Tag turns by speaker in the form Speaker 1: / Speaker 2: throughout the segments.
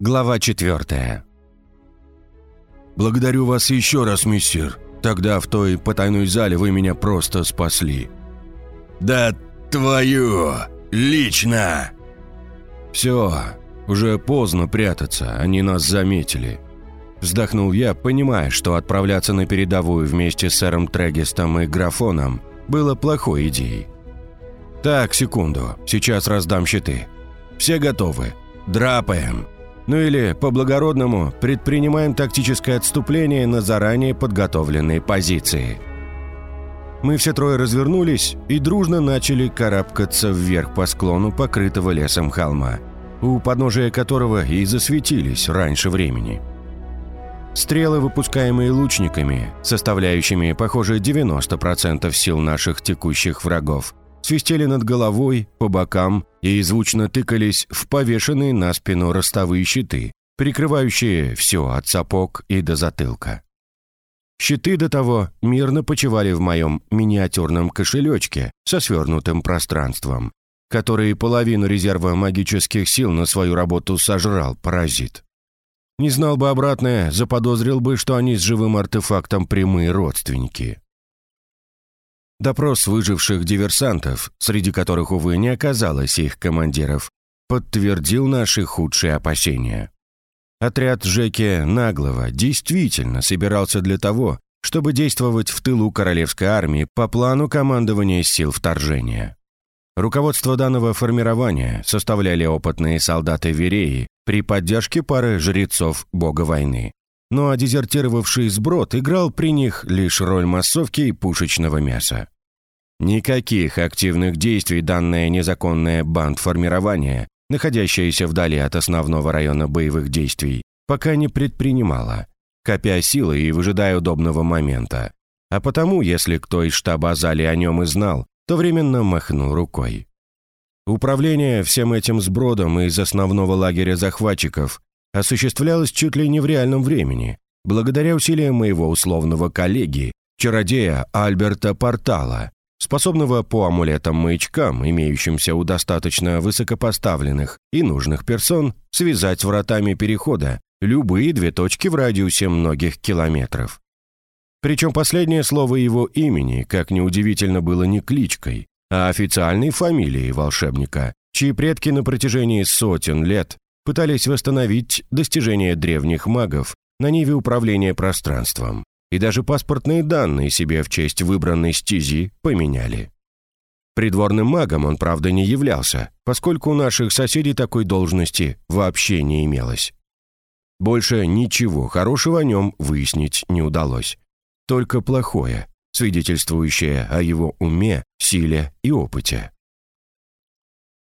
Speaker 1: Глава четвертая.
Speaker 2: «Благодарю вас еще раз, миссир. Тогда в той потайной зале вы меня просто спасли».
Speaker 3: «Да твою! Лично!»
Speaker 2: «Все, уже поздно прятаться, они нас заметили». Вздохнул я, понимая, что отправляться на передовую вместе с сэром Трегестом и Графоном было плохой идеей. «Так, секунду, сейчас раздам щиты. Все готовы. Драпаем!» Ну или, по-благородному, предпринимаем тактическое отступление на заранее подготовленные позиции. Мы все трое развернулись и дружно начали карабкаться вверх по склону покрытого лесом холма, у подножия которого и засветились раньше времени. Стрелы, выпускаемые лучниками, составляющими, похоже, 90% сил наших текущих врагов, свистели над головой, по бокам и звучно тыкались в повешенные на спину ростовые щиты, прикрывающие все от сапог и до затылка. Щиты до того мирно почивали в моем миниатюрном кошелечке со свернутым пространством, который половину резерва магических сил на свою работу сожрал паразит. Не знал бы обратное, заподозрил бы, что они с живым артефактом прямые родственники. Допрос выживших диверсантов, среди которых, увы, не оказалось их командиров, подтвердил наши худшие опасения. Отряд Жеки Наглого действительно собирался для того, чтобы действовать в тылу королевской армии по плану командования сил вторжения. Руководство данного формирования составляли опытные солдаты Вереи при поддержке пары жрецов бога войны. Ну а дезертировавший сброд играл при них лишь роль массовки и пушечного мяса. Никаких активных действий данное незаконное бандформирование, находящееся вдали от основного района боевых действий, пока не предпринимало, копя силы и выжидая удобного момента. А потому, если кто из штаба Азали о нем и знал, то временно махнул рукой. Управление всем этим сбродом из основного лагеря захватчиков осуществлялось чуть ли не в реальном времени, благодаря усилиям моего условного коллеги, чародея Альберта Портала, способного по амулетам-маячкам, имеющимся у достаточно высокопоставленных и нужных персон, связать вратами перехода любые две точки в радиусе многих километров. Причем последнее слово его имени, как неудивительно, было не кличкой, а официальной фамилией волшебника, чьи предки на протяжении сотен лет пытались восстановить достижения древних магов на ниве управления пространством и даже паспортные данные себе в честь выбранной стези поменяли. Придворным магом он, правда, не являлся, поскольку у наших соседей такой должности вообще не имелось. Больше ничего хорошего о нем выяснить не удалось. Только плохое, свидетельствующее о его уме, силе и опыте.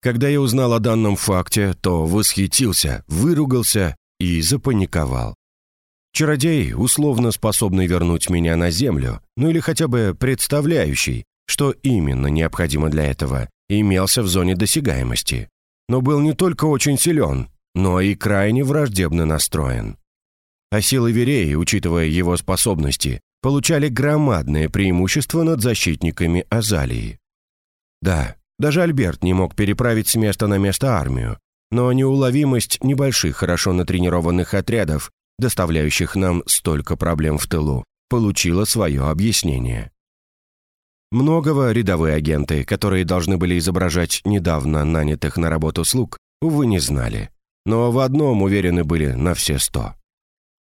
Speaker 2: Когда я узнал о данном факте, то восхитился, выругался и запаниковал. Чародей, условно способный вернуть меня на землю, ну или хотя бы представляющий, что именно необходимо для этого, имелся в зоне досягаемости. Но был не только очень силен, но и крайне враждебно настроен. А силы Вереи, учитывая его способности, получали громадное преимущество над защитниками Азалии. Да, даже Альберт не мог переправить с места на место армию, но неуловимость небольших хорошо натренированных отрядов доставляющих нам столько проблем в тылу, получила свое объяснение. Многого рядовые агенты, которые должны были изображать недавно нанятых на работу слуг, увы, не знали. Но в одном уверены были на все сто.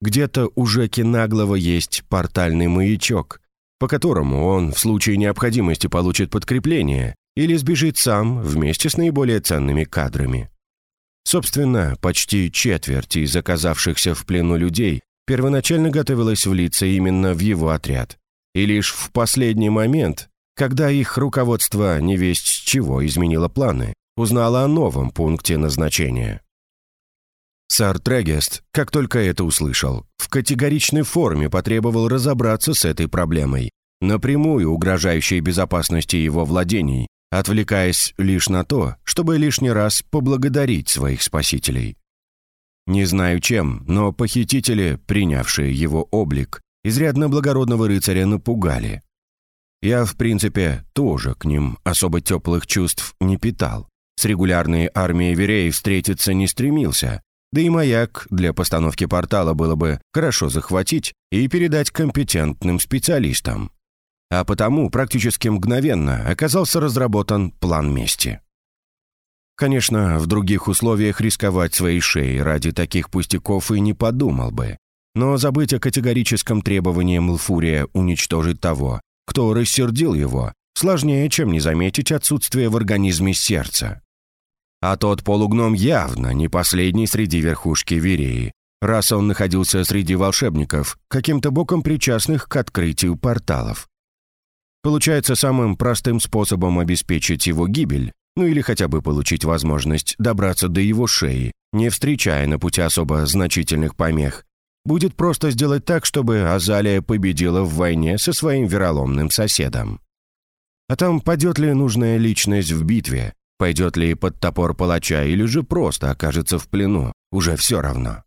Speaker 2: Где-то у Жеки Наглого есть портальный маячок, по которому он в случае необходимости получит подкрепление или сбежит сам вместе с наиболее ценными кадрами. Собственно, почти четверть из оказавшихся в плену людей первоначально готовилась влиться именно в его отряд. И лишь в последний момент, когда их руководство не весть с чего изменило планы, узнало о новом пункте назначения. Сэр Трегест, как только это услышал, в категоричной форме потребовал разобраться с этой проблемой, напрямую угрожающей безопасности его владений отвлекаясь лишь на то, чтобы лишний раз поблагодарить своих спасителей. Не знаю чем, но похитители, принявшие его облик, изрядно благородного рыцаря напугали. Я, в принципе, тоже к ним особо теплых чувств не питал. С регулярной армией Вереи встретиться не стремился, Да и маяк для постановки портала было бы хорошо захватить и передать компетентным специалистам. А потому практически мгновенно оказался разработан план мести. Конечно, в других условиях рисковать своей шеей ради таких пустяков и не подумал бы. Но забыть о категорическом требовании Млфурия уничтожить того, кто рассердил его, сложнее, чем не заметить отсутствие в организме сердца. А тот полугном явно не последний среди верхушки Вереи, раз он находился среди волшебников, каким-то боком причастных к открытию порталов. Получается, самым простым способом обеспечить его гибель, ну или хотя бы получить возможность добраться до его шеи, не встречая на пути особо значительных помех, будет просто сделать так, чтобы Азалия победила в войне со своим вероломным соседом. А там падет ли нужная личность в битве, Пойдет ли под топор палача или же просто окажется в плену, уже все равно.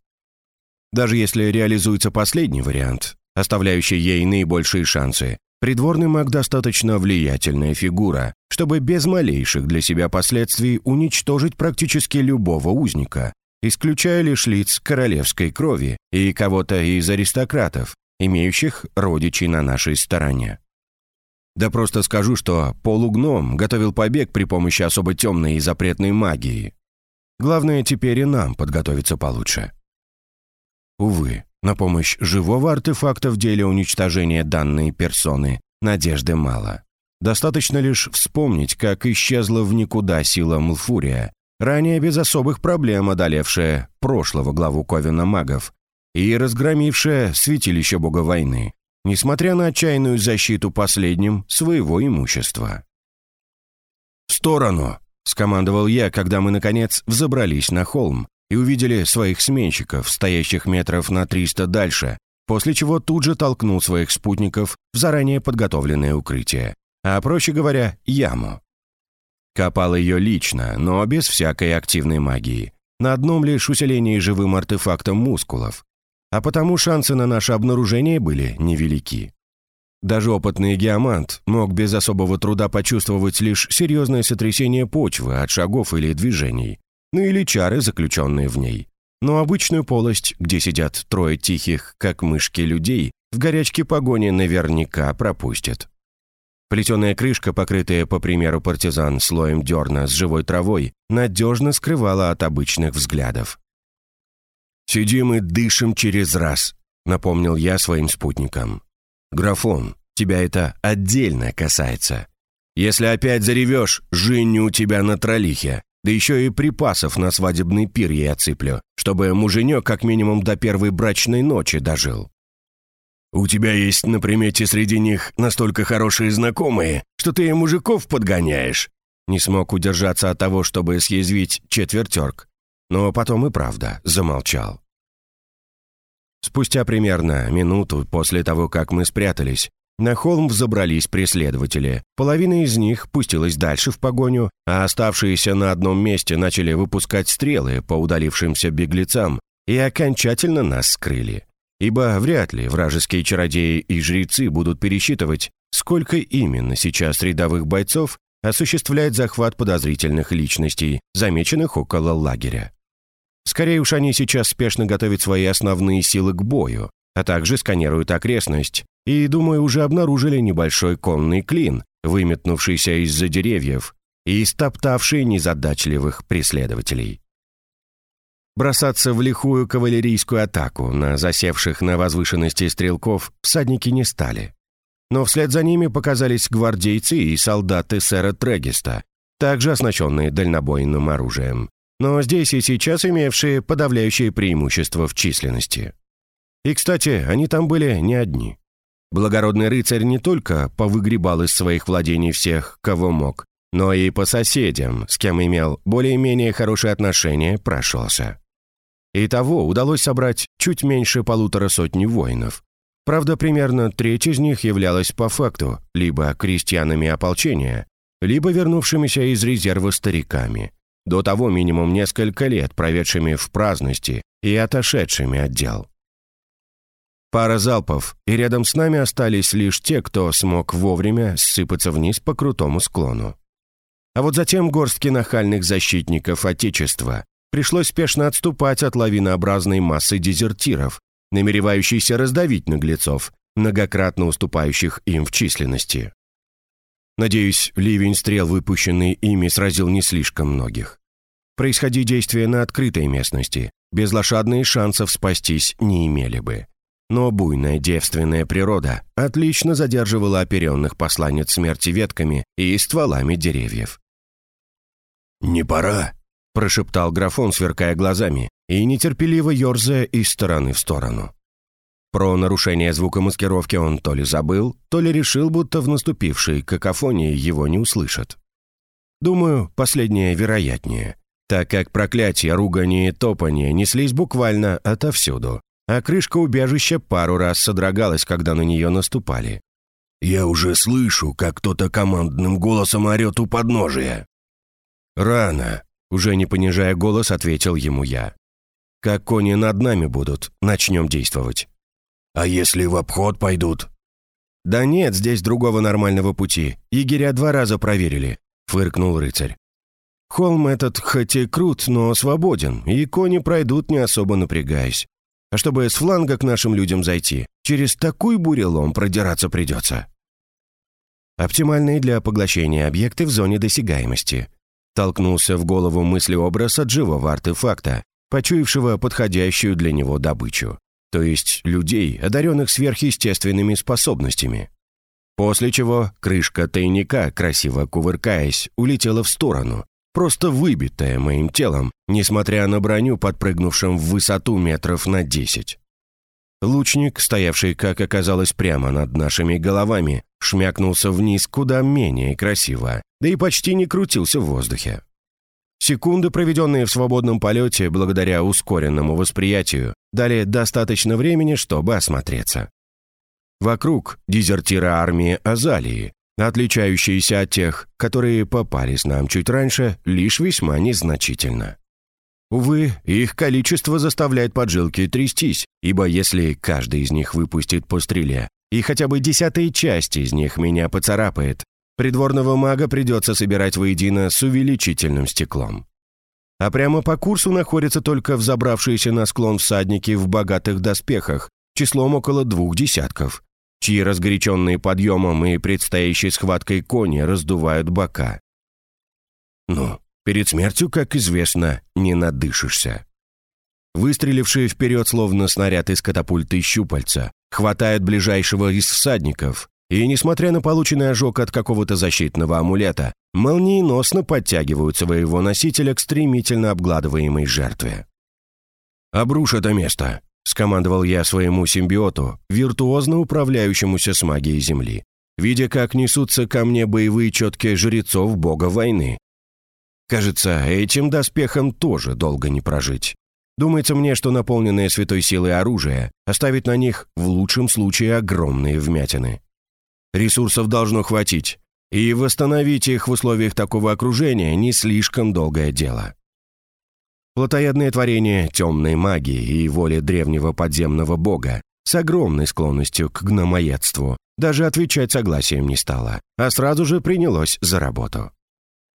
Speaker 2: Даже если реализуется последний вариант, оставляющий ей наибольшие шансы, придворный маг достаточно влиятельная фигура, чтобы без малейших для себя последствий уничтожить практически любого узника, исключая лишь лиц королевской крови и кого-то из аристократов, имеющих родичей на нашей стороне. Да просто скажу, что полугном готовил побег при помощи особо темной и запретной магии. Главное теперь и нам подготовиться получше. Увы, на помощь живого артефакта в деле уничтожения данной персоны надежды мало. Достаточно лишь вспомнить, как исчезла в никуда сила Млфурия, ранее без особых проблем одолевшая прошлого главу Ковина магов и разгромившая святилище бога войны, несмотря на отчаянную защиту последним своего имущества. «В сторону!» — скомандовал я, когда мы, наконец, взобрались на холм и увидели своих сменщиков, стоящих метров на 300 дальше, после чего тут же толкнул своих спутников в заранее подготовленное укрытие, а, проще говоря, яму. Копал ее лично, но без всякой активной магии, на одном лишь усилении живым артефактом мускулов, а потому шансы на наше обнаружение были невелики. Даже опытный геомант мог без особого труда почувствовать лишь серьезное сотрясение почвы от шагов или движений, ну или чары, заключенные в ней. Но обычную полость, где сидят трое тихих, как мышки людей, в горячке погони наверняка пропустят. Плетеная крышка, покрытая, по примеру партизан, слоем дерна с живой травой, надежно скрывала от обычных взглядов. «Сидим и дышим через раз», — напомнил я своим спутникам. «Графон, тебя это отдельно касается. Если опять заревешь, женю тебя на тролихе, да еще и припасов на свадебный пир ей отсыплю, чтобы муженек как минимум до первой брачной ночи дожил». «У тебя есть на примете среди них настолько хорошие знакомые, что ты мужиков подгоняешь?» Не смог удержаться от того, чтобы съязвить четвертерк но потом и правда замолчал. Спустя примерно минуту после того, как мы спрятались, на холм взобрались преследователи. Половина из них пустилась дальше в погоню, а оставшиеся на одном месте начали выпускать стрелы по удалившимся беглецам и окончательно нас скрыли. Ибо вряд ли вражеские чародеи и жрецы будут пересчитывать, сколько именно сейчас рядовых бойцов осуществляет захват подозрительных личностей, замеченных около лагеря. Скорее уж они сейчас спешно готовят свои основные силы к бою, а также сканируют окрестность, и, думаю, уже обнаружили небольшой конный клин, выметнувшийся из-за деревьев и стоптавший незадачливых преследователей. Бросаться в лихую кавалерийскую атаку на засевших на возвышенности стрелков всадники не стали. Но вслед за ними показались гвардейцы и солдаты сэра Трегиста, также оснащенные дальнобойным оружием но здесь и сейчас имевшие подавляющее преимущество в численности. И, кстати, они там были не одни. Благородный рыцарь не только повыгребал из своих владений всех, кого мог, но и по соседям, с кем имел более-менее хорошие отношения, прошелся. И того удалось собрать чуть меньше полутора сотни воинов. Правда, примерно треть из них являлась по факту либо крестьянами ополчения, либо вернувшимися из резерва стариками, до того минимум несколько лет проведшими в праздности и отошедшими от дел. Пара залпов, и рядом с нами остались лишь те, кто смог вовремя сыпаться вниз по крутому склону. А вот затем горстки нахальных защитников Отечества, пришлось спешно отступать от лавинообразной массы дезертиров, намеревающейся раздавить наглецов, многократно уступающих им в численности. Надеюсь, ливень стрел, выпущенный ими, сразил не слишком многих. Происходи действия на открытой местности, безлошадные шансов спастись не имели бы. Но буйная девственная природа отлично задерживала оперенных посланец смерти ветками и стволами деревьев.
Speaker 3: «Не пора», — прошептал графон, сверкая глазами, и нетерпеливо ерзая из стороны в сторону.
Speaker 2: Про нарушение звукомаскировки он то ли забыл, то ли решил, будто в наступившей какофонии его не услышат. Думаю, последнее вероятнее, так как проклятия, ругани и топания неслись буквально отовсюду, а крышка убежища пару раз содрогалась, когда на нее наступали.
Speaker 3: «Я уже слышу, как кто-то командным голосом орет у подножия».
Speaker 2: «Рано», — уже не понижая голос, ответил ему я. «Как кони над нами будут, начнем действовать».
Speaker 3: «А если в обход пойдут?»
Speaker 2: «Да нет, здесь другого нормального пути. Егеря два раза проверили», — фыркнул рыцарь. «Холм этот хоть и крут, но свободен, и кони пройдут, не особо напрягаясь. А чтобы с фланга к нашим людям зайти, через такой бурелом продираться придется». Оптимальные для поглощения объекты в зоне досягаемости. Толкнулся в голову мыслеобраз от живого артефакта, почуявшего подходящую для него добычу то есть людей, одаренных сверхъестественными способностями. После чего крышка тайника, красиво кувыркаясь, улетела в сторону, просто выбитая моим телом, несмотря на броню, подпрыгнувшим в высоту метров на десять. Лучник, стоявший, как оказалось, прямо над нашими головами, шмякнулся вниз куда менее красиво, да и почти не крутился в воздухе. Секунды, проведенные в свободном полете благодаря ускоренному восприятию, дали достаточно времени, чтобы осмотреться. Вокруг дезертиры армии Азалии, отличающиеся от тех, которые попались нам чуть раньше, лишь весьма незначительно. Увы, их количество заставляет поджилки трястись, ибо если каждый из них выпустит по стреле, и хотя бы десятая часть из них меня поцарапает, Придворного мага придется собирать воедино с увеличительным стеклом. А прямо по курсу находятся только взобравшиеся на склон всадники в богатых доспехах, числом около двух десятков, чьи разгоряченные подъемом и предстоящей схваткой кони раздувают бока. Ну, перед смертью, как известно, не надышишься. Выстрелившие вперед, словно снаряд из катапульты щупальца, хватают ближайшего из всадников, и, несмотря на полученный ожог от какого-то защитного амулета, молниеносно подтягивают своего носителя к стремительно обгладываемой жертве. «Обрушь это место», — скомандовал я своему симбиоту, виртуозно управляющемуся с магией Земли, видя, как несутся ко мне боевые четкие жрецов бога войны. Кажется, этим доспехом тоже долго не прожить. Думается мне, что наполненное святой силой оружие оставит на них в лучшем случае огромные вмятины. Ресурсов должно хватить, и восстановить их в условиях такого окружения не слишком долгое дело. Плотоядное творение темной магии и воли древнего подземного бога с огромной склонностью к гномоедству даже отвечать согласием не стало, а сразу же принялось за работу.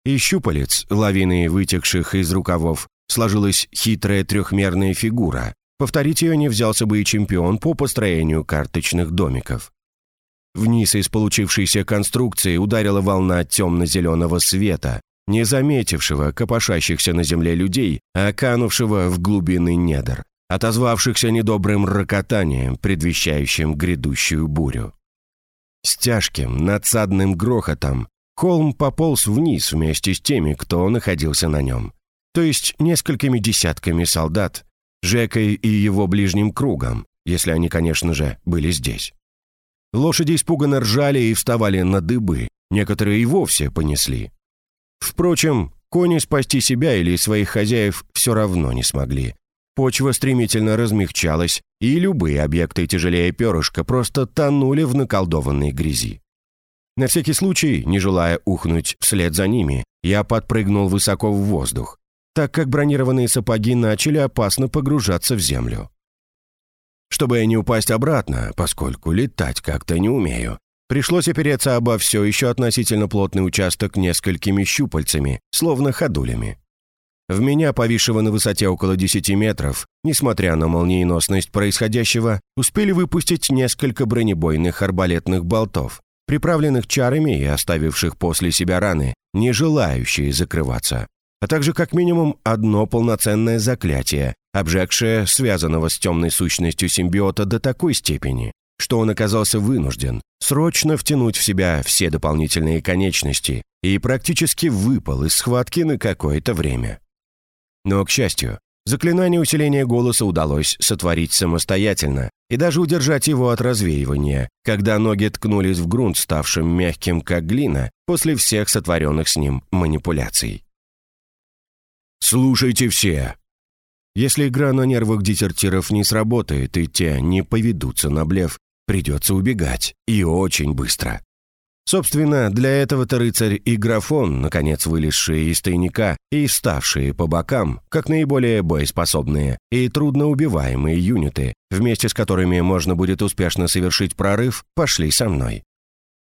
Speaker 2: Из щупалец, лавины вытекших из рукавов, сложилась хитрая трехмерная фигура. Повторить ее не взялся бы и чемпион по построению карточных домиков. Вниз из получившейся конструкции ударила волна темно-зеленого света, не заметившего копошащихся на земле людей, а канувшего в глубины недр, отозвавшихся недобрым рокотанием, предвещающим грядущую бурю. С тяжким, надсадным грохотом холм пополз вниз вместе с теми, кто находился на нем, то есть несколькими десятками солдат, Жекой и его ближним кругом, если они, конечно же, были здесь. Лошади испуганно ржали и вставали на дыбы, некоторые и вовсе понесли. Впрочем, кони спасти себя или своих хозяев все равно не смогли. Почва стремительно размягчалась, и любые объекты тяжелее перышка просто тонули в наколдованной грязи. На всякий случай, не желая ухнуть вслед за ними, я подпрыгнул высоко в воздух, так как бронированные сапоги начали опасно погружаться в землю. Чтобы не упасть обратно, поскольку летать как-то не умею, пришлось опереться обо все еще относительно плотный участок несколькими щупальцами, словно ходулями. В меня, повисшего на высоте около 10 метров, несмотря на молниеносность происходящего, успели выпустить несколько бронебойных арбалетных болтов, приправленных чарами и оставивших после себя раны, не желающие закрываться, а также как минимум одно полноценное заклятие, обжегшее связанного с темной сущностью симбиота до такой степени, что он оказался вынужден срочно втянуть в себя все дополнительные конечности и практически выпал из схватки на какое-то время. Но, к счастью, заклинание усиления голоса удалось сотворить самостоятельно и даже удержать его от развеивания, когда ноги ткнулись в грунт, ставшим мягким, как глина, после всех сотворенных с ним манипуляций.
Speaker 3: «Слушайте все!»
Speaker 2: Если игра на нервах дезертиров не сработает и те не поведутся на блеф, придется убегать, и очень быстро. Собственно, для этого-то рыцарь и графон, наконец вылезшие из тайника и ставшие по бокам, как наиболее боеспособные и трудноубиваемые юниты, вместе с которыми можно будет успешно совершить прорыв, пошли со мной.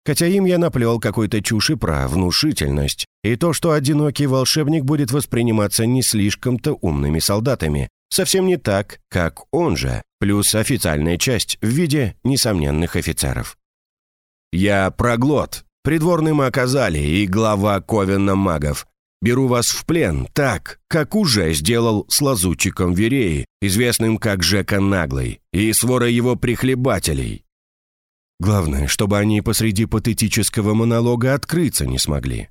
Speaker 2: Хотя им я наплел какой-то чуши про внушительность и то, что одинокий волшебник будет восприниматься не слишком-то умными солдатами, совсем не так, как он же, плюс официальная часть в виде несомненных офицеров. «Я проглот, придворный маг Азали и глава Ковена магов. Беру вас в плен так, как уже сделал с лазутчиком Вереи, известным как Жека Наглый, и сворой его прихлебателей. Главное, чтобы они посреди патетического монолога открыться не смогли.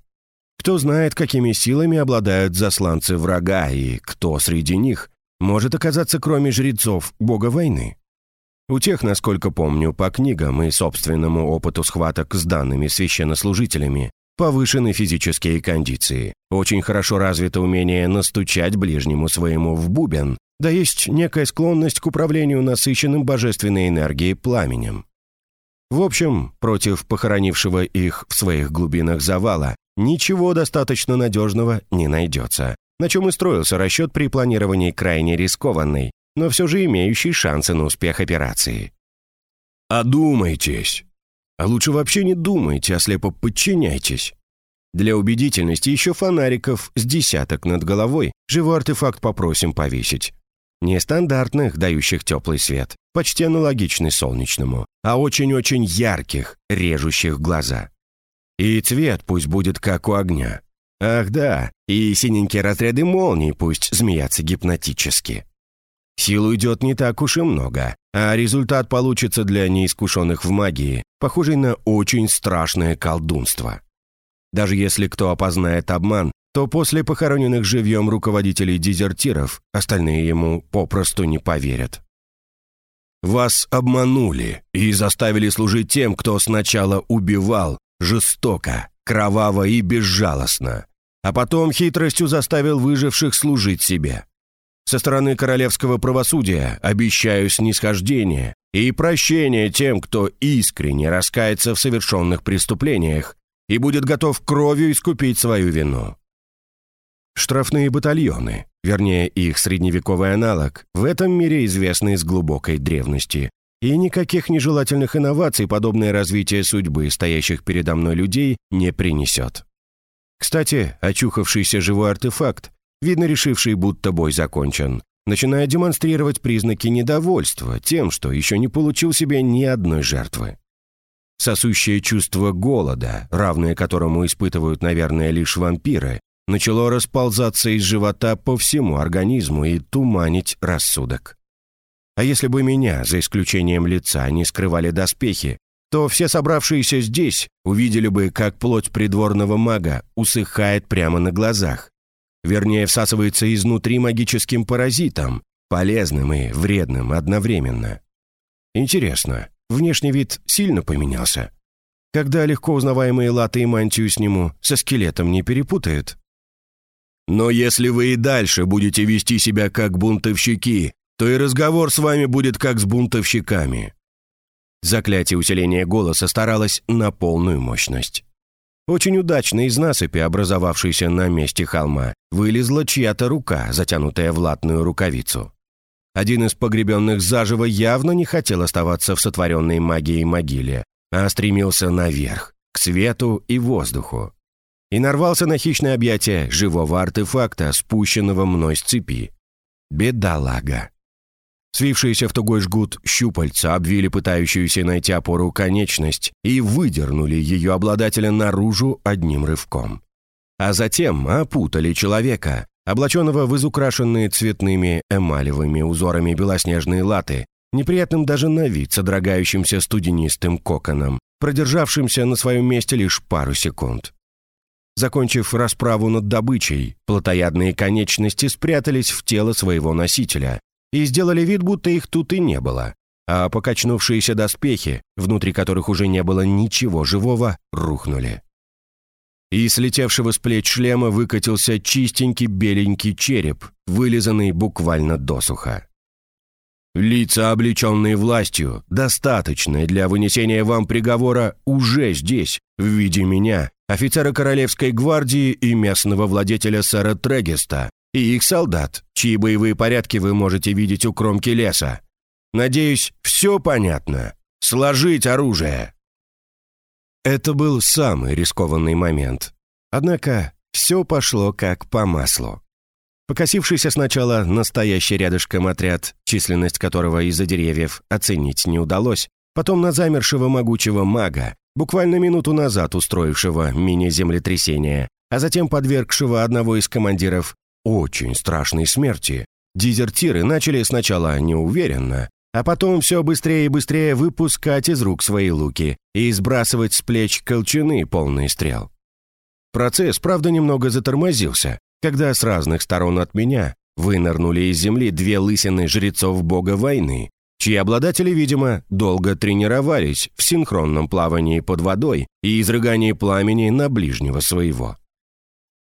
Speaker 2: Кто знает, какими силами обладают засланцы врага, и кто среди них может оказаться кроме жрецов бога войны. У тех, насколько помню, по книгам и собственному опыту схваток с данными священнослужителями, повышены физические кондиции, очень хорошо развито умение настучать ближнему своему в бубен, да есть некая склонность к управлению насыщенным божественной энергией пламенем. В общем, против похоронившего их в своих глубинах завала ничего достаточно надежного не найдется, на чем и строился расчет при планировании крайне рискованной, но все же имеющий шансы на успех операции.
Speaker 3: «Одумайтесь!»
Speaker 2: А лучше вообще не думайте, а слепо подчиняйтесь. Для убедительности еще фонариков с десяток над головой живой артефакт попросим повесить. Не стандартных, дающих теплый свет, почти аналогичный солнечному, а очень-очень ярких, режущих глаза. И цвет пусть будет как у огня. Ах да, и синенькие разряды молний пусть змеятся гипнотически. Сил уйдет не так уж и много, а результат получится для неискушенных в магии, похожий на очень страшное колдунство. Даже если кто опознает обман, то после похороненных живьем руководителей дезертиров остальные ему попросту не поверят.
Speaker 3: Вас обманули и заставили служить тем, кто сначала убивал жестоко, кроваво и безжалостно, а потом хитростью заставил выживших служить себе. Со стороны королевского правосудия обещаю снисхождение и прощение тем, кто искренне раскается в совершенных преступлениях и будет готов кровью искупить свою вину.
Speaker 2: Штрафные батальоны, вернее их средневековый аналог, в этом мире известны с глубокой древности, и никаких нежелательных инноваций подобное развитие судьбы стоящих передо мной людей не принесет. Кстати, очухавшийся живой артефакт видно решивший, будто бой закончен, начинает демонстрировать признаки недовольства тем, что еще не получил себе ни одной жертвы. Сосущее чувство голода, равное которому испытывают, наверное, лишь вампиры, начало расползаться из живота по всему организму и туманить рассудок. А если бы меня, за исключением лица, не скрывали доспехи, то все собравшиеся здесь увидели бы, как плоть придворного мага усыхает прямо на глазах, Вернее, всасывается изнутри магическим паразитом, полезным и вредным одновременно. Интересно, внешний вид сильно поменялся? Когда легко узнаваемые латы и мантию сниму, со скелетом не перепутают?
Speaker 3: Но если вы и дальше будете вести себя как бунтовщики, то и разговор с вами будет как с бунтовщиками».
Speaker 2: Заклятие усиления голоса старалось на полную мощность. Очень удачно из насыпи, образовавшейся на месте холма, вылезла чья-то рука, затянутая в латную рукавицу. Один из погребенных заживо явно не хотел оставаться в сотворенной магией могиле, а стремился наверх, к свету и воздуху. и нарвался на хищное объятие живого артефакта, спущенного мной с цепи. Бедолага. Свившиеся в тугой жгут щупальца обвили пытающуюся найти опору конечность и выдернули ее обладателя наружу одним рывком. А затем опутали человека, облаченного в изукрашенные цветными эмалевыми узорами белоснежные латы, неприятным даже на вид содрогающимся студенистым коконом, продержавшимся на своем месте лишь пару секунд. Закончив расправу над добычей, плотоядные конечности спрятались в тело своего носителя и сделали вид, будто их тут и не было, а покачнувшиеся доспехи, внутри которых уже не было ничего живого, рухнули. И слетевшего с плеч шлема выкатился чистенький беленький череп, вылизанный буквально досуха. Лица, облеченные властью, достаточные для вынесения вам приговора, уже здесь, в виде меня, офицера Королевской гвардии и местного владетеля сэра Трегеста, и их солдат, чьи боевые порядки вы можете видеть у кромки леса. Надеюсь, все понятно. Сложить оружие. Это был самый рискованный момент. Однако все пошло как по маслу. Покосившийся сначала настоящий рядышком отряд, численность которого из-за деревьев оценить не удалось, потом на замершего могучего мага, буквально минуту назад устроившего мини-землетрясение, а затем подвергшего одного из командиров очень страшной смерти, дезертиры начали сначала неуверенно, а потом все быстрее и быстрее выпускать из рук свои луки и сбрасывать с плеч колчаны, полные стрел. Процесс, правда, немного затормозился, когда с разных сторон от меня вынырнули из земли две лысины жрецов бога войны, чьи обладатели, видимо, долго тренировались в синхронном плавании под водой и изрыгании пламени на ближнего своего.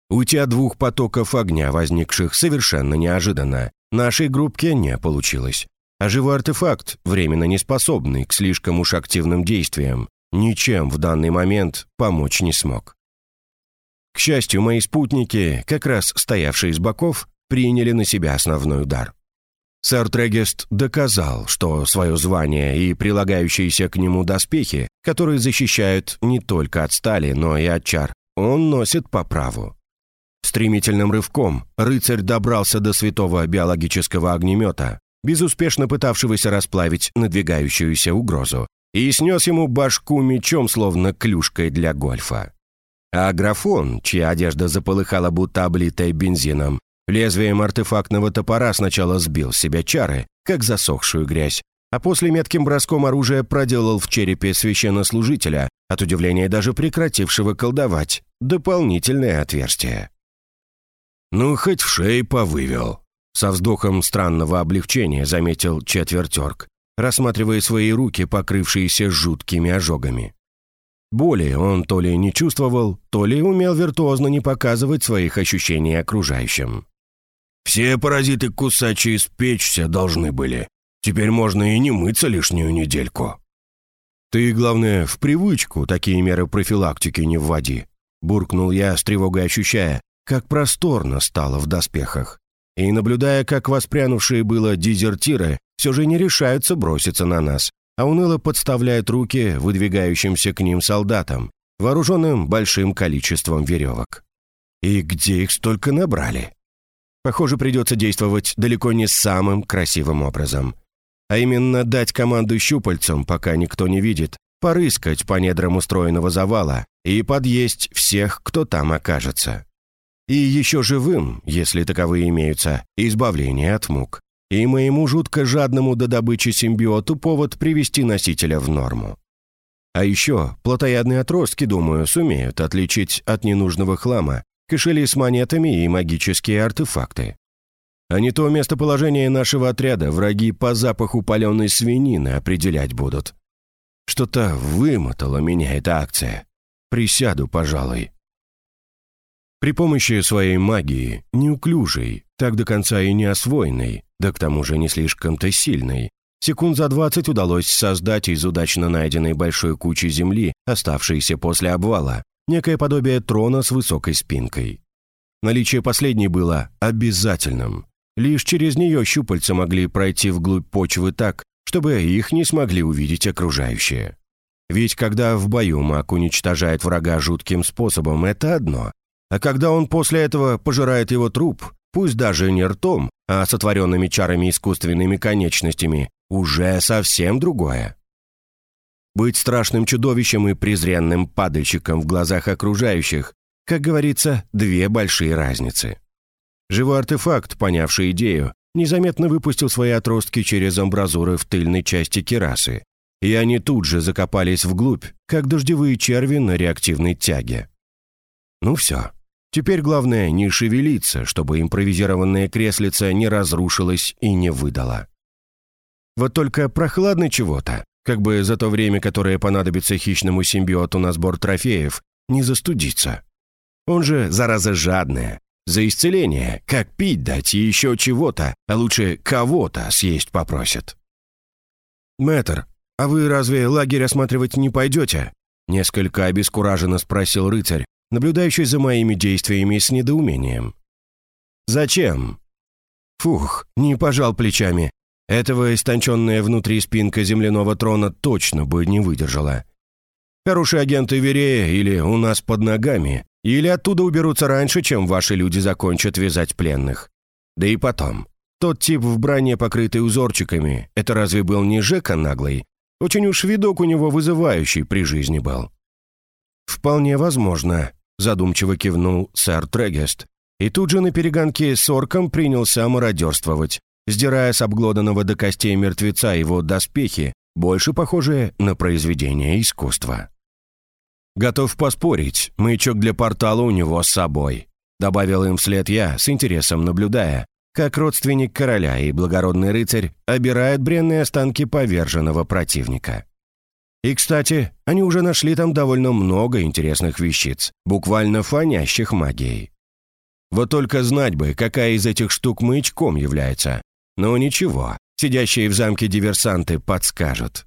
Speaker 2: Уйти от двух потоков огня, возникших совершенно неожиданно, нашей группке не получилось. А живой артефакт, временно неспособный к слишком уж активным действиям, ничем в данный момент помочь не смог. К счастью, мои спутники, как раз стоявшие с боков, приняли на себя основной удар. Сэр Трегест доказал, что свое звание и прилагающиеся к нему доспехи, которые защищают не только от стали, но и от чар, он носит по праву. Стремительным рывком рыцарь добрался до святого биологического огнемета, безуспешно пытавшегося расплавить надвигающуюся угрозу, и снес ему башку мечом, словно клюшкой для гольфа. А графон, чья одежда заполыхала будто облитая бензином, лезвием артефактного топора сначала сбил с себя чары, как засохшую грязь, а после метким броском оружия проделал в черепе священнослужителя, от удивления даже прекратившего колдовать, дополнительное отверстие. «Ну, хоть в шее повывел», — со вздохом странного облегчения заметил четвертерк, рассматривая свои руки, покрывшиеся жуткими ожогами. Боли он то ли не чувствовал, то ли умел виртуозно не показывать своих ощущений окружающим. «Все паразиты кусачие спечься должны были. Теперь можно и не мыться лишнюю недельку». «Ты, главное, в привычку такие меры профилактики не вводи», буркнул я, с тревогой ощущая, как просторно стало в доспехах. И наблюдая, как воспрянувшие было дезертиры все же не решаются броситься на нас, а уныло подставляет руки выдвигающимся к ним солдатам, вооруженным большим количеством веревок. И где их столько набрали? Похоже, придется действовать далеко не самым красивым образом. А именно дать команду щупальцам, пока никто не видит, порыскать по недрам устроенного завала и подъесть всех, кто там окажется. И еще живым, если таковые имеются, избавление от мук и моему жутко жадному до добычи симбиоту повод привести носителя в норму. А еще плотоядные отростки, думаю, сумеют отличить от ненужного хлама кошели с монетами и магические артефакты. А не то местоположение нашего отряда враги по запаху паленой свинины определять будут. Что-то вымотала меня эта акция. Присяду, пожалуй. При помощи своей магии, неуклюжей, так до конца и не освоенной, да к тому же не слишком-то сильной, секунд за двадцать удалось создать из удачно найденной большой кучи земли, оставшейся после обвала, некое подобие трона с высокой спинкой. Наличие последней было обязательным. Лишь через нее щупальца могли пройти вглубь почвы так, чтобы их не смогли увидеть окружающие. Ведь когда в бою маг уничтожает врага жутким способом, это одно. А когда он после этого пожирает его труп, пусть даже не ртом, а сотворенными чарами искусственными конечностями, уже совсем другое. Быть страшным чудовищем и презренным падальщиком в глазах окружающих, как говорится, две большие разницы. Живой артефакт, понявший идею, незаметно выпустил свои отростки через амбразуры в тыльной части керасы, и они тут же закопались вглубь, как дождевые черви на реактивной тяге. Ну все. Теперь главное не шевелиться, чтобы импровизированное креслице не разрушилось и не выдало. Вот только прохладно чего-то, как бы за то время, которое понадобится хищному симбиоту на сбор трофеев, не застудиться. Он же, зараза жадная, за исцеление, как пить дать и еще чего-то, а лучше кого-то съесть попросит. «Мэтр, а вы разве лагерь осматривать не пойдете?» Несколько обескураженно спросил рыцарь, наблюдающий за моими действиями с недоумением. «Зачем?» Фух, не пожал плечами. Этого истонченная внутри спинка земляного трона точно бы не выдержала. Хорошие агенты Верея или у нас под ногами, или оттуда уберутся раньше, чем ваши люди закончат вязать пленных. Да и потом, тот тип в броне, покрытый узорчиками, это разве был не Жека наглый? Очень уж видок у него вызывающий при жизни был. «Вполне возможно», — задумчиво кивнул сэр Трегест. И тут же на перегонке с орком принялся мародерствовать, сдирая с обглоданного до костей мертвеца его доспехи, больше похожие на произведение искусства. «Готов поспорить, маячок для портала у него с собой», добавил им вслед я, с интересом наблюдая, как родственник короля и благородный рыцарь обирают бренные останки поверженного противника. И, кстати, они уже нашли там довольно много интересных вещиц, буквально фонящих магией. Вот только знать бы, какая из этих штук маячком является, но ничего, сидящие в замке диверсанты подскажут.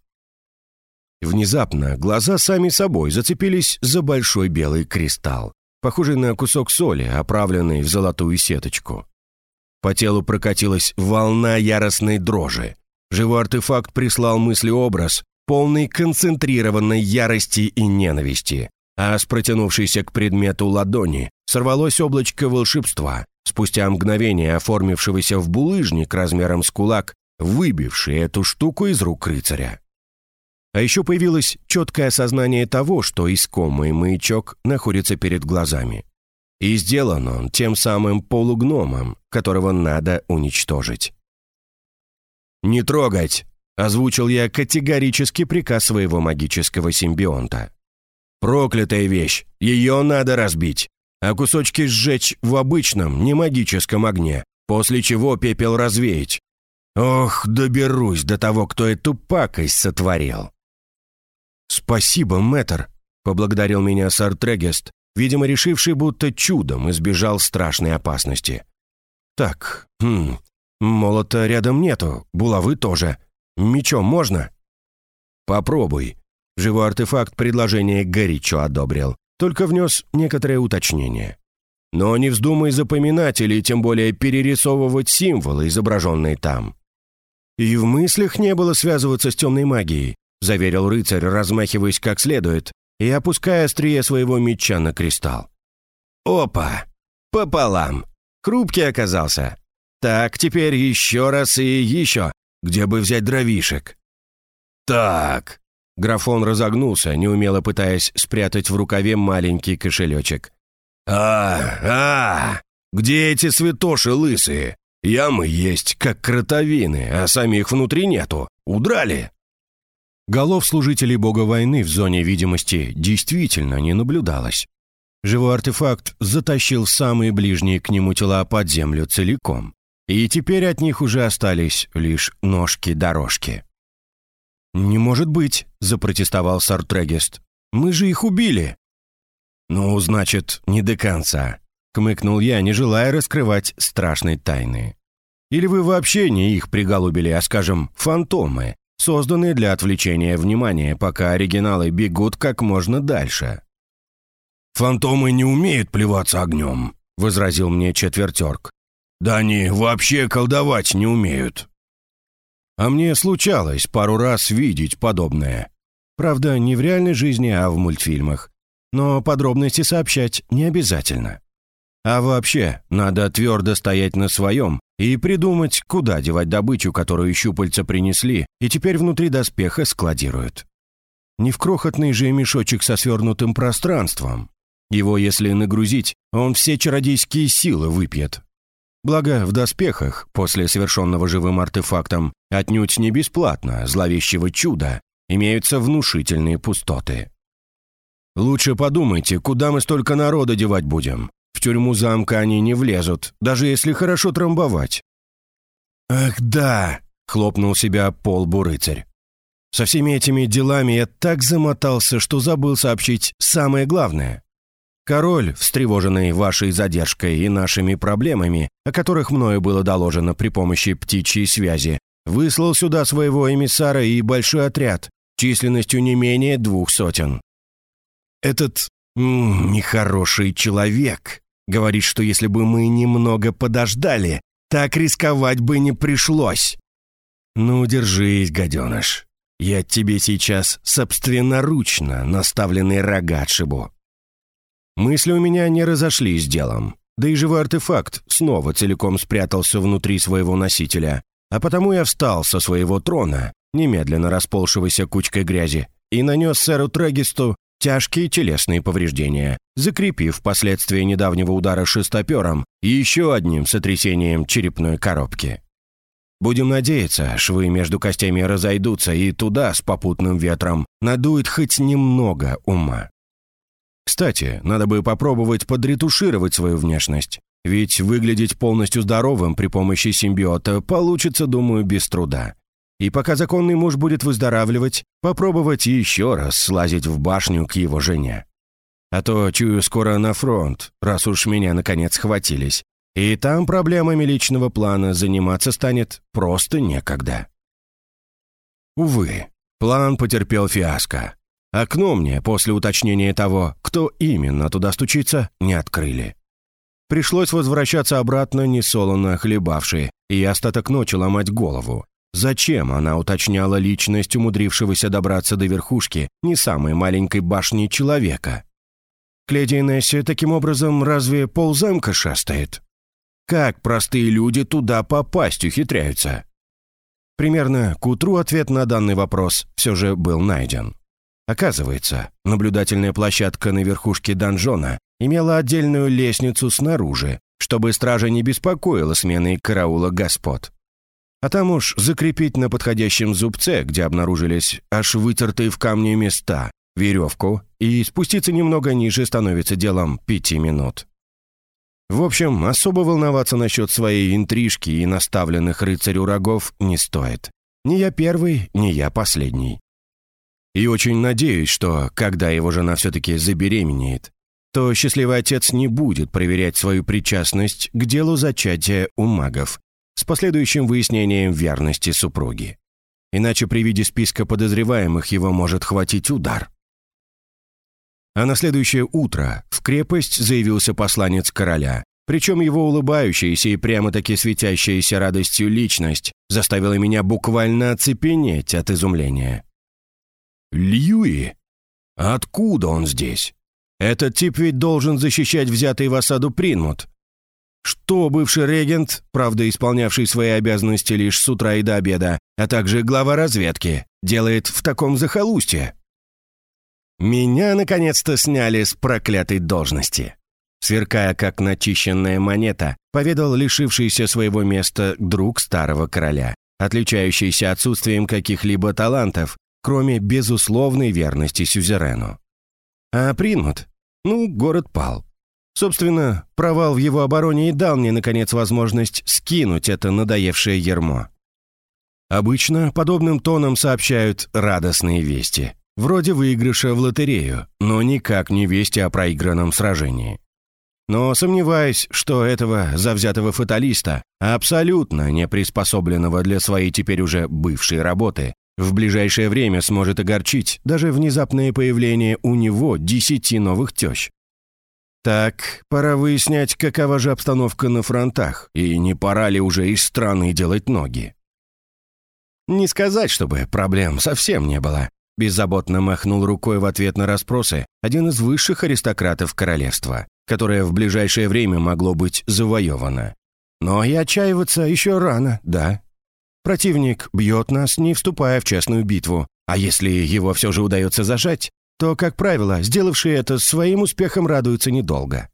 Speaker 2: Внезапно глаза сами собой зацепились за большой белый кристалл, похожий на кусок соли, оправленный в золотую сеточку. По телу прокатилась волна яростной дрожи. Живой артефакт прислал мысли-образ, полный концентрированной ярости и ненависти, а с протянувшейся к предмету ладони сорвалось облачко волшебства, спустя мгновение оформившегося в булыжник размером с кулак, выбивший эту штуку из рук рыцаря. А еще появилось четкое осознание того, что искомый маячок находится перед глазами. И сделан он тем самым полугномом, которого надо уничтожить. «Не трогать!» — озвучил я категорический приказ своего магического симбионта. «Проклятая вещь! Ее надо разбить! а кусочки сжечь в обычном, не магическом огне, после чего пепел развеять. Ох, доберусь до того, кто эту пакость сотворил. «Спасибо, мэтр», — поблагодарил меня сэр Трегест, видимо, решивший, будто чудом избежал страшной опасности. «Так, хм, молота рядом нету, булавы тоже. Мечом можно?» «Попробуй». Живой артефакт предложение горячо одобрил только внес некоторые уточнения. Но не вздумай запоминать или тем более перерисовывать символы, изображенные там. И в мыслях не было связываться с темной магией, заверил рыцарь, размахиваясь как следует и опуская острие своего меча на кристалл. Опа! Пополам! Хрупкий оказался. Так, теперь еще раз и еще. Где бы взять дровишек? Так, Графон разогнулся, неумело пытаясь спрятать в рукаве маленький кошелечек. «А, а, где эти святоши лысые? Ямы есть, как кротовины, а самих внутри нету. Удрали!» Голов служителей бога войны в зоне видимости действительно не наблюдалось. Живой артефакт затащил самые ближние к нему тела под землю целиком, и теперь от них уже остались лишь ножки-дорожки. «Не может быть», — запротестовал Сартрегест. «Мы же их убили». «Ну, значит, не до конца», — кмыкнул я, не желая раскрывать страшной тайны. «Или вы вообще не их приголубили, а, скажем, фантомы, созданные для отвлечения внимания, пока оригиналы бегут как можно дальше?» «Фантомы не умеют плеваться огнем», — возразил мне четвертерк. «Да они вообще колдовать не умеют». А мне случалось пару раз видеть подобное. Правда, не в реальной жизни, а в мультфильмах. Но подробности сообщать не обязательно. А вообще, надо твердо стоять на своем и придумать, куда девать добычу, которую щупальца принесли и теперь внутри доспеха складируют. Не в крохотный же мешочек со свернутым пространством. Его, если нагрузить, он все чародейские силы выпьет. Благо, в доспехах, после совершенного живым артефактом, отнюдь не бесплатно, зловещего чуда, имеются внушительные пустоты. Лучше подумайте, куда мы столько народа девать будем. В тюрьму замка они не влезут, даже если хорошо трамбовать. «Ах да!» — хлопнул себя пол рыцарь. «Со всеми этими делами я так замотался, что забыл сообщить самое главное. Король, встревоженный вашей задержкой и нашими проблемами, о которых мною было доложено при помощи птичьей связи, выслал сюда своего эмиссара и большой отряд, численностью не менее двух сотен. Этот м, нехороший человек говорит, что если бы мы немного подождали, так рисковать бы не пришлось. Ну, держись, гаденыш. Я тебе сейчас собственноручно наставленный рога отшибу. Мысли у меня не разошлись с делом. Да и живой артефакт снова целиком спрятался внутри своего носителя. А потому я встал со своего трона, немедленно расползшегося кучкой грязи, и нанес сэру Трегисту тяжкие телесные повреждения, закрепив последствия недавнего удара шестопером и еще одним сотрясением черепной коробки. Будем надеяться, швы между костями разойдутся, и туда с попутным ветром надует хоть немного ума. Кстати, надо бы попробовать подретушировать свою внешность. Ведь выглядеть полностью здоровым при помощи симбиота получится, думаю, без труда. И пока законный муж будет выздоравливать, попробовать еще раз слазить в башню к его жене. А то, чую, скоро на фронт, раз уж меня наконец схватились. И там проблемами личного плана заниматься станет просто некогда. Увы, план потерпел фиаско. Окно мне после уточнения того, кто именно туда стучится, не открыли. Пришлось возвращаться обратно, несолоно хлебавший, и остаток ночи ломать голову. Зачем она уточняла личность умудрившегося добраться до верхушки не самой маленькой башни человека? К леди Инессе таким образом разве ползамка шастает? Как простые люди туда попасть ухитряются? Примерно к утру ответ на данный вопрос все же был найден. Оказывается, наблюдательная площадка на верхушке донжона имела отдельную лестницу снаружи, чтобы стража не беспокоила смены караула господ. А там уж закрепить на подходящем зубце, где обнаружились аж вытертые в камне места, веревку, и спуститься немного ниже становится делом пяти минут. В общем, особо волноваться насчет своей интрижки и наставленных рыцарю рогов не стоит. Ни я первый, ни я последний. И очень надеюсь, что, когда его жена все-таки забеременеет, то счастливый отец не будет проверять свою причастность к делу зачатия у магов с последующим выяснением верности супруги. Иначе при виде списка подозреваемых его может хватить удар. А на следующее утро в крепость заявился посланец короля, причем его улыбающаяся и прямо-таки светящаяся радостью личность заставила меня буквально оцепенеть от изумления. Льюи? Откуда он здесь? Этот тип ведь должен защищать взятый в осаду Принмут. Что бывший регент, правда исполнявший свои обязанности лишь с утра и до обеда, а также глава разведки, делает в таком захолустье? Меня наконец-то сняли с проклятой должности. Сверкая, как начищенная монета, поведал лишившийся своего места друг старого короля, отличающийся отсутствием каких-либо талантов кроме безусловной верности сюзерену. А Принмут? Ну, город пал. Собственно, провал в его обороне и дал мне, наконец, возможность скинуть это надоевшее ермо. Обычно подобным тоном сообщают радостные вести, вроде выигрыша в лотерею, но никак не вести о проигранном сражении. Но сомневаюсь, что этого завзятого фаталиста, абсолютно не приспособленного для своей теперь уже бывшей работы, в ближайшее время сможет огорчить даже внезапное появление у него десяти новых тещ. Так, пора выяснять, какова же обстановка на фронтах, и не пора ли уже из страны делать ноги. Не сказать, чтобы проблем совсем не было. Беззаботно махнул рукой в ответ на расспросы один из высших аристократов королевства, которое в ближайшее время могло быть завоевано. Но и отчаиваться еще рано, да. Противник бьет нас, не вступая в честную битву, а если его все же удается зажать, то, как правило, сделавшие это своим успехом радуются недолго.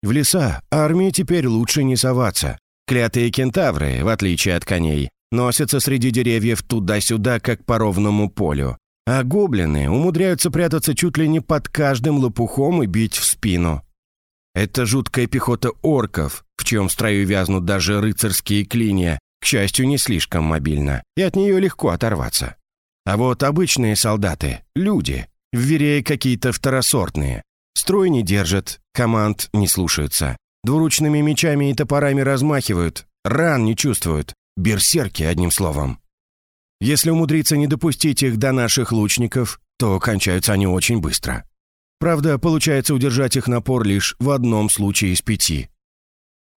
Speaker 2: В леса армии теперь лучше не соваться. Клятые кентавры, в отличие от коней, носятся среди деревьев туда-сюда, как по ровному полю, а гоблины умудряются прятаться чуть ли не под каждым лопухом и бить в спину. Это жуткая пехота орков, в чьем строю вязнут даже рыцарские клинья, к счастью, не слишком мобильна, и от нее легко оторваться. А вот обычные солдаты, люди, Верее какие-то второсортные. Строй не держат, команд не слушаются. Двуручными мечами и топорами размахивают, ран не чувствуют. Берсерки, одним словом. Если умудриться не допустить их до наших лучников, то кончаются они очень быстро. Правда, получается удержать их напор лишь в одном случае из пяти.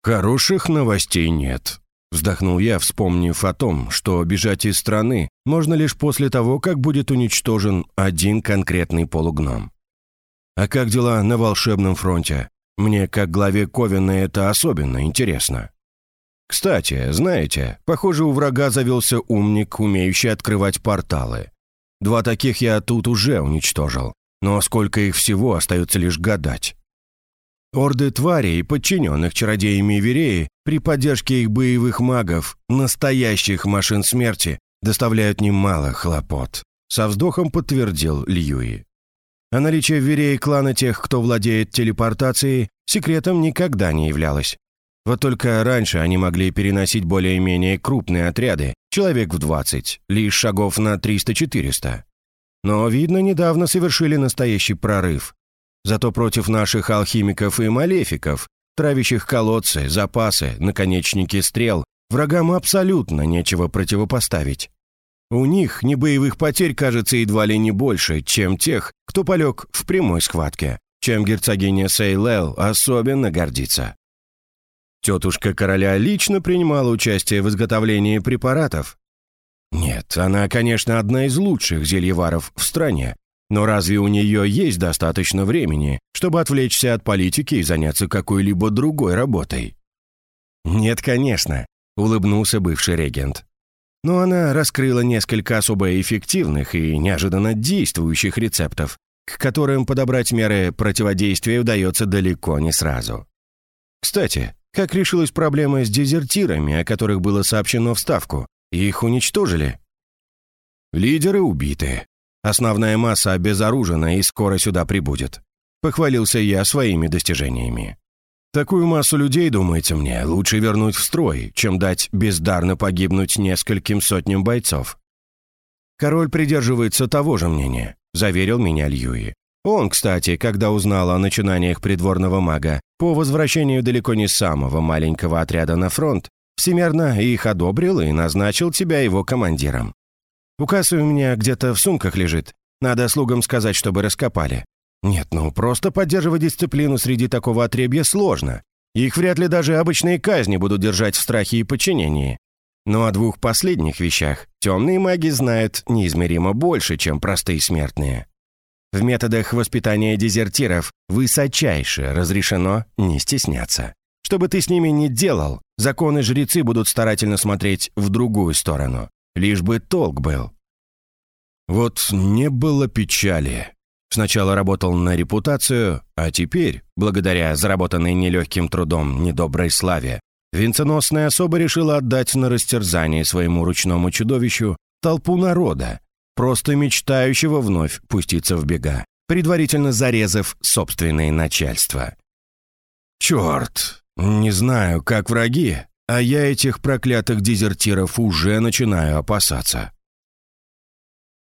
Speaker 2: «Хороших новостей нет», — вздохнул я, вспомнив о том, что бежать из страны можно лишь после того, как будет уничтожен один конкретный полугном. «А как дела на волшебном фронте? Мне, как главе Ковина, это особенно интересно». Кстати, знаете, похоже, у врага завелся умник, умеющий открывать порталы. Два таких я тут уже уничтожил, но сколько их всего, остается лишь гадать. Орды тварей, подчиненных чародеями Вереи, при поддержке их боевых магов, настоящих машин смерти, доставляют немало хлопот. Со вздохом подтвердил Льюи. А наличие в Верее клана тех, кто владеет телепортацией, секретом никогда не являлось. Вот только раньше они могли переносить более-менее крупные отряды, человек в 20, лишь шагов на 300-400. Но, видно, недавно совершили настоящий прорыв. Зато против наших алхимиков и малефиков, травящих колодцы, запасы, наконечники стрел, врагам абсолютно нечего противопоставить. У них небоевых потерь, кажется, едва ли не больше, чем тех, кто полег в прямой схватке, чем герцогиня Сейлел особенно гордится. Тетушка короля лично принимала участие в изготовлении препаратов. Нет, она, конечно, одна из лучших зельеваров в стране, но разве у нее есть достаточно времени, чтобы отвлечься от политики и заняться какой-либо другой работой? Нет, конечно, улыбнулся бывший регент. Но она раскрыла несколько особо эффективных и неожиданно действующих рецептов, к которым подобрать меры противодействия удается далеко не сразу. Кстати, как решилась проблема с дезертирами, о которых было сообщено в Ставку? Их уничтожили? Лидеры убиты. Основная масса обезоружена и скоро сюда прибудет. Похвалился я своими достижениями. Такую массу людей, думается мне, лучше вернуть в строй, чем дать бездарно погибнуть нескольким сотням бойцов. Король придерживается того же мнения, заверил меня Льюи. Он, кстати, когда узнал о начинаниях придворного мага, по возвращению далеко не самого маленького отряда на фронт, всемерно их одобрил и назначил тебя его командиром. Указ у меня где-то в сумках лежит. Надо слугам сказать, чтобы раскопали. Нет, ну просто поддерживать дисциплину среди такого отребья сложно. Их вряд ли даже обычные казни будут держать в страхе и подчинении. Но о двух последних вещах темные маги знают неизмеримо больше, чем простые смертные. В методах воспитания дезертиров высочайше разрешено не стесняться. Что бы ты с ними ни делал, законы жрецы будут старательно смотреть в другую сторону. Лишь бы толк был. Вот не было печали. Сначала работал на репутацию, а теперь, благодаря заработанной нелегким трудом недоброй славе, венценосная особа решила отдать на растерзание своему ручному чудовищу толпу народа, просто мечтающего вновь пуститься в бега, предварительно зарезав собственное начальство. «Черт! Не знаю, как враги, а я этих проклятых дезертиров уже начинаю опасаться».